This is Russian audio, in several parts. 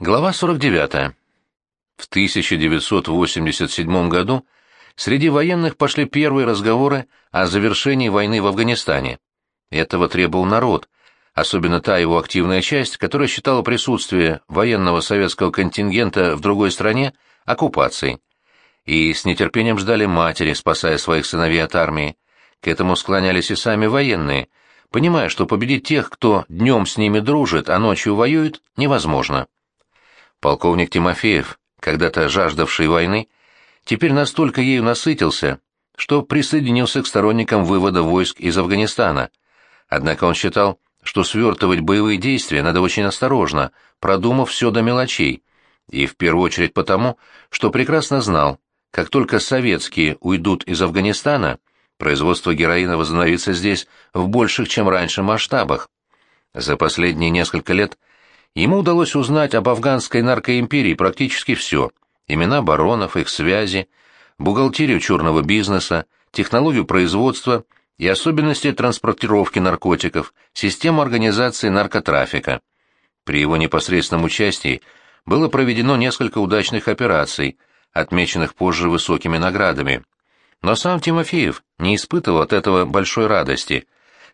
Глава 49. В 1987 году среди военных пошли первые разговоры о завершении войны в Афганистане. Этого требовал народ, особенно та его активная часть, которая считала присутствие военного советского контингента в другой стране оккупацией. И с нетерпением ждали матери, спасая своих сыновей от армии. К этому склонялись и сами военные, понимая, что победить тех, кто днем с ними дружит, а ночью воюет, невозможно. Полковник Тимофеев, когда-то жаждавший войны, теперь настолько ею насытился, что присоединился к сторонникам вывода войск из Афганистана. Однако он считал, что свертывать боевые действия надо очень осторожно, продумав все до мелочей, и в первую очередь потому, что прекрасно знал, как только советские уйдут из Афганистана, производство героина возобновится здесь в больших, чем раньше, масштабах. За последние несколько лет Ему удалось узнать об афганской наркоимперии практически все. Имена баронов, их связи, бухгалтерию черного бизнеса, технологию производства и особенности транспортировки наркотиков, систему организации наркотрафика. При его непосредственном участии было проведено несколько удачных операций, отмеченных позже высокими наградами. Но сам Тимофеев не испытывал от этого большой радости.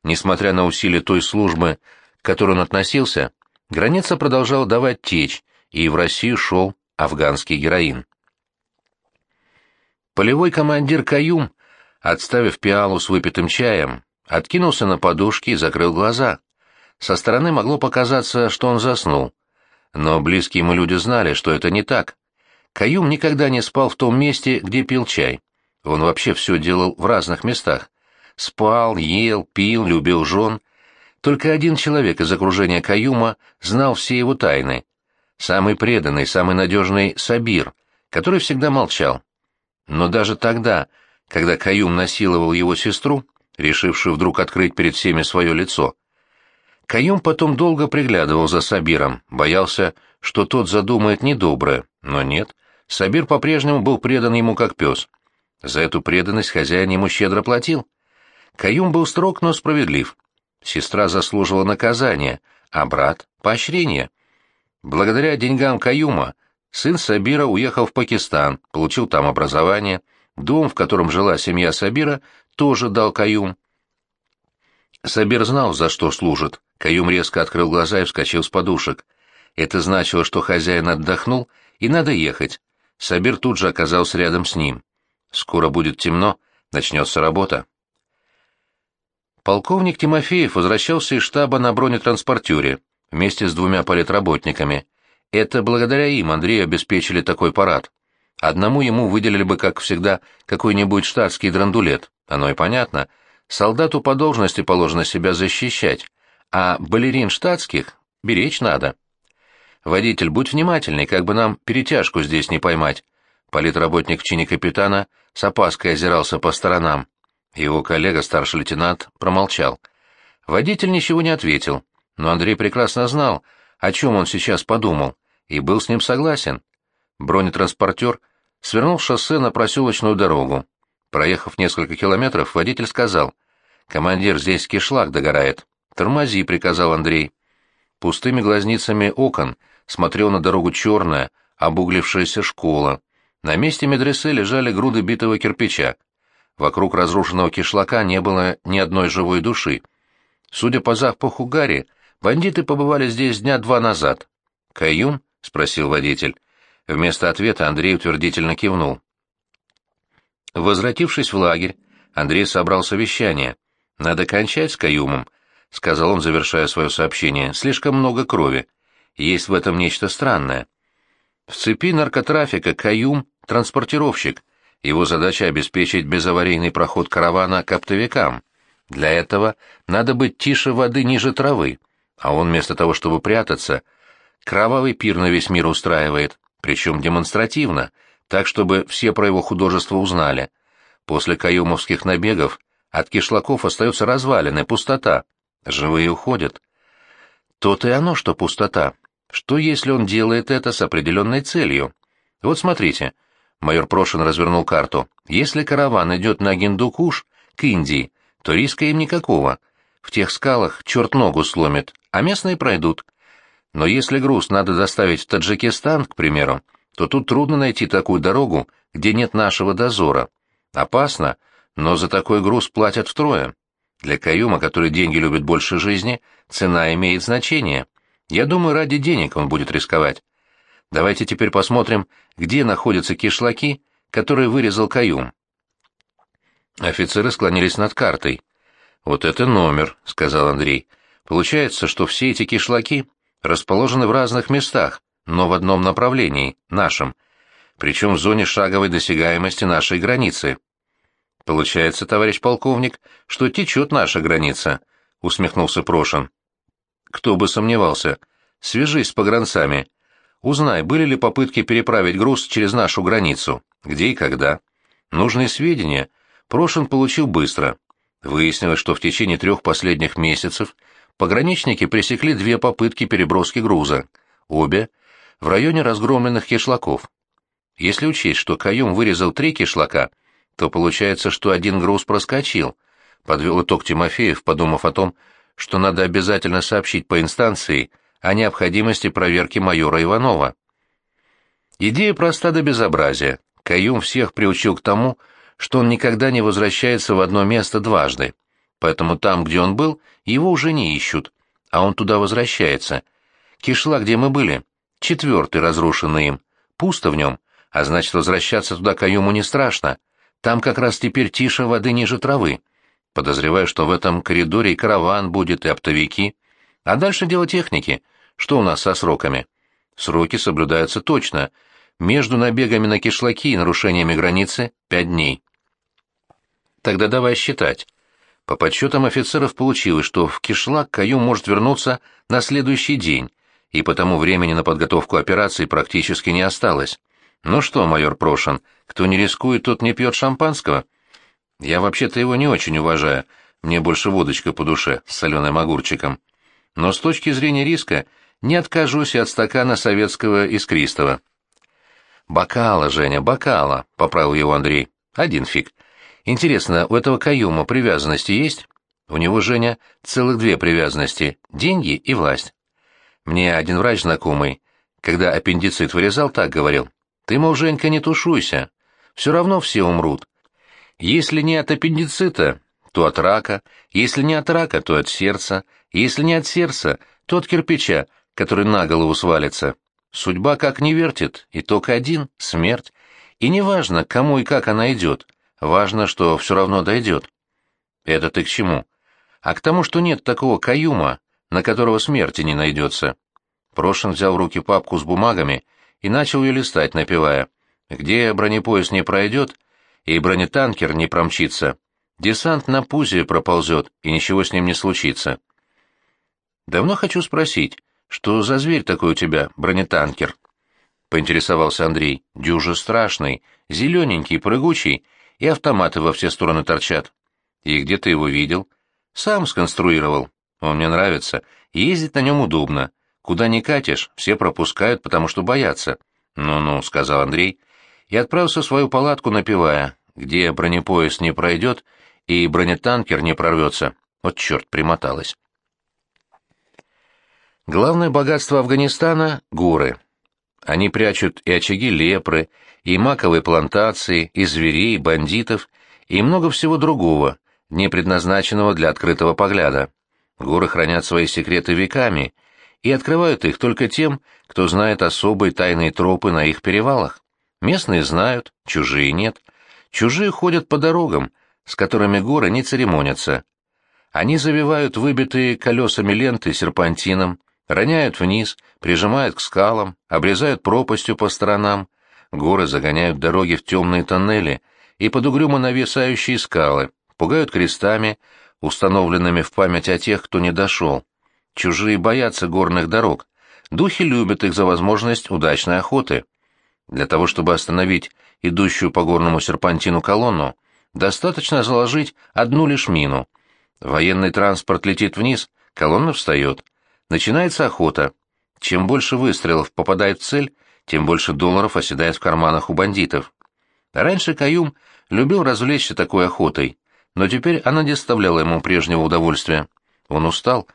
Несмотря на усилия той службы, к которой он относился, Граница продолжала давать течь, и в Россию шел афганский героин. Полевой командир Каюм, отставив пиалу с выпитым чаем, откинулся на подушки и закрыл глаза. Со стороны могло показаться, что он заснул. Но близкие ему люди знали, что это не так. Каюм никогда не спал в том месте, где пил чай. Он вообще все делал в разных местах. Спал, ел, пил, любил жен — только один человек из окружения Каюма знал все его тайны. Самый преданный, самый надежный Сабир, который всегда молчал. Но даже тогда, когда Каюм насиловал его сестру, решившую вдруг открыть перед всеми свое лицо, Каюм потом долго приглядывал за Сабиром, боялся, что тот задумает недоброе, но нет, Сабир по-прежнему был предан ему как пес. За эту преданность хозяин ему щедро платил. Каюм был строг, но справедлив. Сестра заслуживала наказания, а брат — поощрения. Благодаря деньгам Каюма сын Сабира уехал в Пакистан, получил там образование. Дом, в котором жила семья Сабира, тоже дал Каюм. Сабир знал, за что служит. Каюм резко открыл глаза и вскочил с подушек. Это значило, что хозяин отдохнул, и надо ехать. Сабир тут же оказался рядом с ним. Скоро будет темно, начнется работа. Полковник Тимофеев возвращался из штаба на бронетранспортере вместе с двумя политработниками. Это благодаря им Андрею обеспечили такой парад. Одному ему выделили бы, как всегда, какой-нибудь штатский драндулет. Оно и понятно. Солдату по должности положено себя защищать, а балерин штатских беречь надо. Водитель, будь внимательней, как бы нам перетяжку здесь не поймать. Политработник в чине капитана с опаской озирался по сторонам. Его коллега, старший лейтенант, промолчал. Водитель ничего не ответил, но Андрей прекрасно знал, о чем он сейчас подумал, и был с ним согласен. Бронетранспортер свернул шоссе на проселочную дорогу. Проехав несколько километров, водитель сказал, «Командир, здесь кишлак догорает». «Тормози», — приказал Андрей. Пустыми глазницами окон смотрел на дорогу черная, обуглившаяся школа. На месте медресе лежали груды битого кирпича. Вокруг разрушенного кишлака не было ни одной живой души. Судя по запаху гари, бандиты побывали здесь дня два назад. «Каюм?» — спросил водитель. Вместо ответа Андрей утвердительно кивнул. Возвратившись в лагерь, Андрей собрал совещание. «Надо кончать с Каюмом», — сказал он, завершая свое сообщение. «Слишком много крови. Есть в этом нечто странное. В цепи наркотрафика Каюм — транспортировщик — его задача обеспечить безаварийный проход каравана к оптовикам. Для этого надо быть тише воды ниже травы, а он вместо того, чтобы прятаться, кровавый пир на весь мир устраивает, причем демонстративно, так, чтобы все про его художество узнали. После каюмовских набегов от кишлаков остается развалины, пустота. Живые уходят. То-то и оно, что пустота. Что, если он делает это с определенной целью? Вот смотрите, Майор Прошин развернул карту. Если караван идет на Гиндукуш, к Индии, то риска им никакого. В тех скалах черт ногу сломит, а местные пройдут. Но если груз надо доставить в Таджикистан, к примеру, то тут трудно найти такую дорогу, где нет нашего дозора. Опасно, но за такой груз платят втрое. Для Каюма, который деньги любит больше жизни, цена имеет значение. Я думаю, ради денег он будет рисковать. Давайте теперь посмотрим, где находятся кишлаки, которые вырезал Каюм. Офицеры склонились над картой. «Вот это номер», — сказал Андрей. «Получается, что все эти кишлаки расположены в разных местах, но в одном направлении, нашем, причем в зоне шаговой досягаемости нашей границы». «Получается, товарищ полковник, что течет наша граница», — усмехнулся Прошин. «Кто бы сомневался. Свяжись с погранцами. Узнай, были ли попытки переправить груз через нашу границу, где и когда. Нужные сведения Прошин получил быстро. Выяснилось, что в течение трех последних месяцев пограничники пресекли две попытки переброски груза, обе в районе разгромленных кишлаков. Если учесть, что Каюм вырезал три кишлака, то получается, что один груз проскочил, подвел итог Тимофеев, подумав о том, что надо обязательно сообщить по инстанции о необходимости проверки майора Иванова. Идея проста до безобразия. Каюм всех приучил к тому, что он никогда не возвращается в одно место дважды. Поэтому там, где он был, его уже не ищут, а он туда возвращается. Кишла, где мы были, четвертый разрушенный им, пусто в нем, а значит, возвращаться туда Каюму не страшно. Там как раз теперь тише воды ниже травы. Подозреваю, что в этом коридоре и караван будет, и оптовики. А дальше дело техники. Что у нас со сроками? Сроки соблюдаются точно — между набегами на кишлаки и нарушениями границы — пять дней. Тогда давай считать. По подсчетам офицеров получилось, что в кишлак Каюм может вернуться на следующий день, и потому времени на подготовку операции практически не осталось. Ну что, майор Прошин, кто не рискует, тот не пьет шампанского? Я вообще-то его не очень уважаю, мне больше водочка по душе с соленым огурчиком. Но с точки зрения риска не откажусь и от стакана советского искристого. «Бокала, Женя, бокала», — поправил его Андрей. «Один фиг. Интересно, у этого каюма привязанности есть?» «У него, Женя, целых две привязанности — деньги и власть». Мне один врач знакомый, когда аппендицит вырезал, так говорил. «Ты, мол, Женька, не тушуйся. Все равно все умрут. Если не от аппендицита, то от рака, если не от рака, то от сердца, если не от сердца, то от кирпича, который на голову свалится. Судьба как не вертит, итог один — смерть. И неважно, кому и как она идет, важно, что все равно дойдет. Это ты к чему? А к тому, что нет такого каюма, на которого смерти не найдется. Прошин взял в руки папку с бумагами и начал ее листать, напевая. Где бронепоезд не пройдет и бронетанкер не промчится, десант на пузе проползет, и ничего с ним не случится. Давно хочу спросить, «Что за зверь такой у тебя, бронетанкер?» — поинтересовался Андрей. «Дюже страшный, зелененький, прыгучий, и автоматы во все стороны торчат». «И где ты его видел?» «Сам сконструировал. Он мне нравится. Ездить на нем удобно. Куда ни катишь, все пропускают, потому что боятся». «Ну-ну», — сказал Андрей, и отправился в свою палатку, напевая, где бронепоезд не пройдет и бронетанкер не прорвется. Вот черт, примоталось. Главное богатство Афганистана — горы. Они прячут и очаги лепры, и маковые плантации, и зверей, бандитов, и много всего другого, не предназначенного для открытого погляда. Горы хранят свои секреты веками и открывают их только тем, кто знает особые тайные тропы на их перевалах. Местные знают, чужие нет. Чужие ходят по дорогам, с которыми горы не церемонятся. Они завивают выбитые колесами ленты серпантином, роняют вниз, прижимают к скалам, обрезают пропастью по сторонам, горы загоняют дороги в темные тоннели и под угрюмо нависающие скалы, пугают крестами, установленными в память о тех, кто не дошел. Чужие боятся горных дорог, духи любят их за возможность удачной охоты. Для того, чтобы остановить идущую по горному серпантину колонну, достаточно заложить одну лишь мину. Военный транспорт летит вниз, колонна встает. Начинается охота. Чем больше выстрелов попадает в цель, тем больше долларов оседает в карманах у бандитов. Раньше Каюм любил развлечься такой охотой, но теперь она не доставляла ему прежнего удовольствия. Он устал.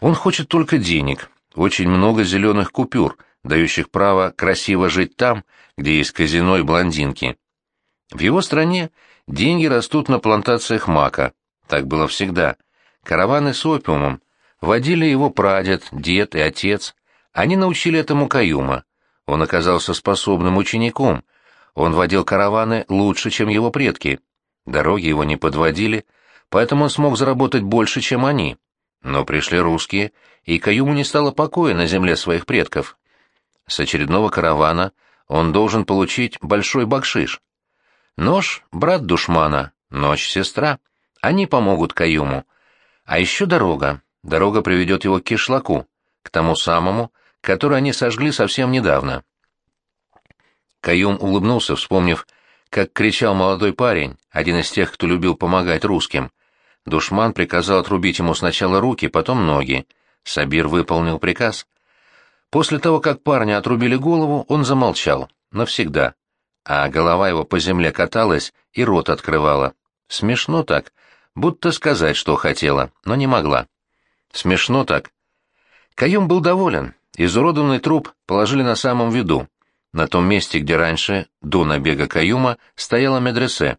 Он хочет только денег, очень много зеленых купюр, дающих право красиво жить там, где есть казино и блондинки. В его стране деньги растут на плантациях мака. Так было всегда. Караваны с опиумом водили его прадед, дед и отец. Они научили этому Каюма. Он оказался способным учеником. Он водил караваны лучше, чем его предки. Дороги его не подводили, поэтому он смог заработать больше, чем они. Но пришли русские, и Каюму не стало покоя на земле своих предков. С очередного каравана он должен получить большой бакшиш. Нож — брат душмана, ночь — сестра. Они помогут Каюму. А еще дорога. Дорога приведет его к кишлаку, к тому самому, который они сожгли совсем недавно. Каюм улыбнулся, вспомнив, как кричал молодой парень, один из тех, кто любил помогать русским. Душман приказал отрубить ему сначала руки, потом ноги. Сабир выполнил приказ — После того, как парня отрубили голову, он замолчал. Навсегда. А голова его по земле каталась и рот открывала. Смешно так. Будто сказать, что хотела, но не могла. Смешно так. Каюм был доволен. Изуродованный труп положили на самом виду. На том месте, где раньше, до набега Каюма, стояла медресе.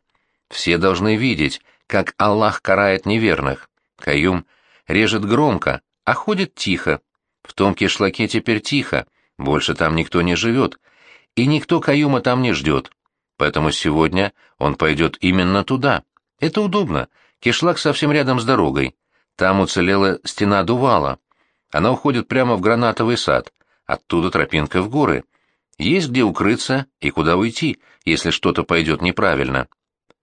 Все должны видеть, как Аллах карает неверных. Каюм режет громко, а ходит тихо, в том кишлаке теперь тихо, больше там никто не живет, и никто Каюма там не ждет. Поэтому сегодня он пойдет именно туда. Это удобно. Кишлак совсем рядом с дорогой. Там уцелела стена дувала. Она уходит прямо в гранатовый сад. Оттуда тропинка в горы. Есть где укрыться и куда уйти, если что-то пойдет неправильно.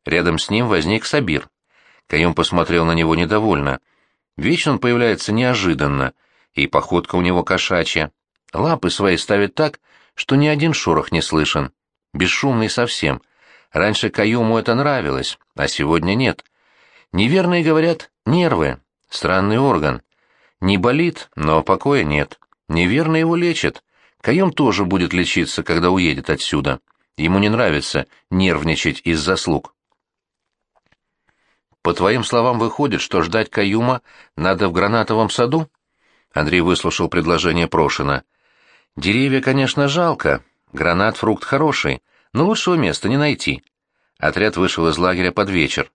Рядом с ним возник Сабир. Каюм посмотрел на него недовольно. Вечно он появляется неожиданно — и походка у него кошачья. Лапы свои ставит так, что ни один шорох не слышен. Бесшумный совсем. Раньше Каюму это нравилось, а сегодня нет. Неверные говорят нервы, странный орган. Не болит, но покоя нет. Неверно его лечат. Каюм тоже будет лечиться, когда уедет отсюда. Ему не нравится нервничать из заслуг. По твоим словам, выходит, что ждать Каюма надо в гранатовом саду? Андрей выслушал предложение Прошина. «Деревья, конечно, жалко. Гранат — фрукт хороший, но лучшего места не найти». Отряд вышел из лагеря под вечер.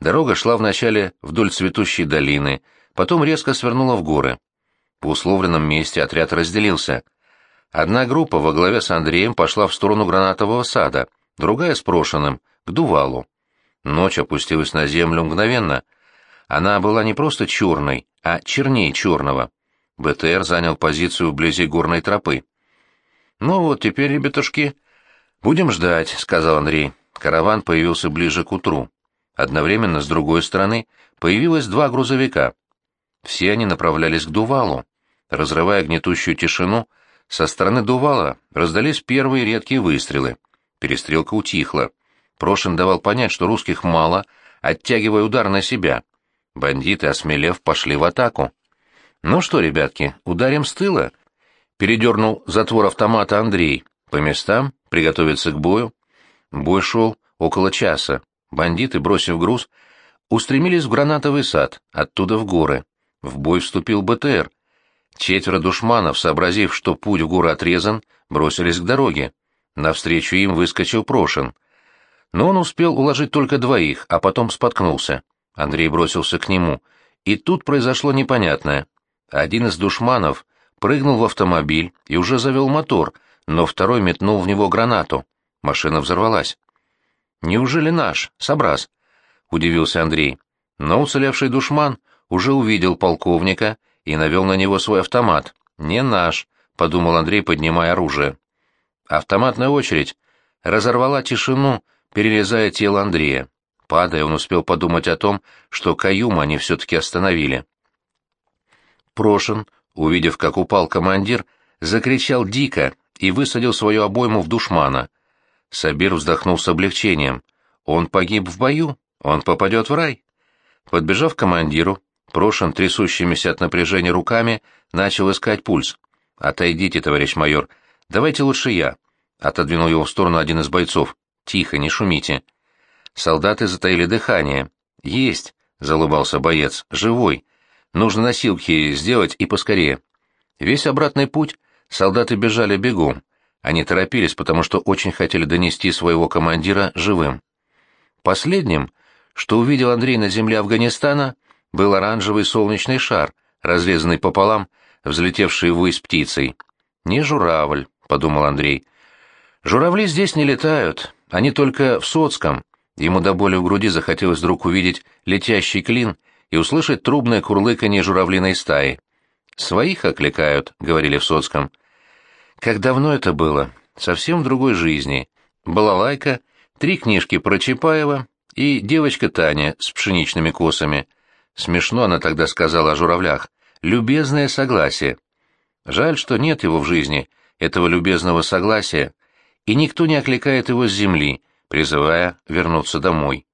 Дорога шла вначале вдоль цветущей долины, потом резко свернула в горы. По условленном месте отряд разделился. Одна группа во главе с Андреем пошла в сторону гранатового сада, другая с Прошиным, к Дувалу. Ночь опустилась на землю мгновенно. Она была не просто черной, а чернее черного. БТР занял позицию вблизи горной тропы. «Ну вот, теперь, ребятушки, будем ждать», — сказал Андрей. Караван появился ближе к утру. Одновременно с другой стороны появилось два грузовика. Все они направлялись к Дувалу. Разрывая гнетущую тишину, со стороны Дувала раздались первые редкие выстрелы. Перестрелка утихла. Прошин давал понять, что русских мало, оттягивая удар на себя. Бандиты, осмелев, пошли в атаку. «Ну что, ребятки, ударим с тыла?» Передернул затвор автомата Андрей. «По местам? Приготовиться к бою?» Бой шел около часа. Бандиты, бросив груз, устремились в гранатовый сад, оттуда в горы. В бой вступил БТР. Четверо душманов, сообразив, что путь в горы отрезан, бросились к дороге. Навстречу им выскочил Прошин. Но он успел уложить только двоих, а потом споткнулся. Андрей бросился к нему. И тут произошло непонятное. Один из душманов прыгнул в автомобиль и уже завел мотор, но второй метнул в него гранату. Машина взорвалась. «Неужели наш, Собраз?» — удивился Андрей. Но уцелевший душман уже увидел полковника и навел на него свой автомат. «Не наш», — подумал Андрей, поднимая оружие. Автоматная очередь разорвала тишину, перерезая тело Андрея. Падая, он успел подумать о том, что каюм они все-таки остановили. Прошин, увидев, как упал командир, закричал дико и высадил свою обойму в душмана. Сабир вздохнул с облегчением. Он погиб в бою, он попадет в рай. Подбежав к командиру, Прошин, трясущимися от напряжения руками, начал искать пульс. «Отойдите, товарищ майор. Давайте лучше я». Отодвинул его в сторону один из бойцов. «Тихо, не шумите». Солдаты затаили дыхание. «Есть», — залыбался боец, — «живой. Нужно носилки сделать и поскорее. Весь обратный путь солдаты бежали бегом. Они торопились, потому что очень хотели донести своего командира живым. Последним, что увидел Андрей на земле Афганистана, был оранжевый солнечный шар, разрезанный пополам, взлетевший ввысь птицей. «Не журавль», — подумал Андрей. «Журавли здесь не летают, они только в Соцком». Ему до боли в груди захотелось вдруг увидеть летящий клин и услышать трубное курлыканье журавлиной стаи. «Своих окликают», — говорили в Соцком. Как давно это было? Совсем в другой жизни. Балалайка, три книжки про Чапаева и девочка Таня с пшеничными косами. Смешно она тогда сказала о журавлях. «Любезное согласие». Жаль, что нет его в жизни, этого любезного согласия, и никто не окликает его с земли, призывая вернуться домой.